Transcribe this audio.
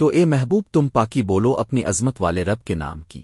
تو اے محبوب تم پاکی بولو اپنی عظمت والے رب کے نام کی۔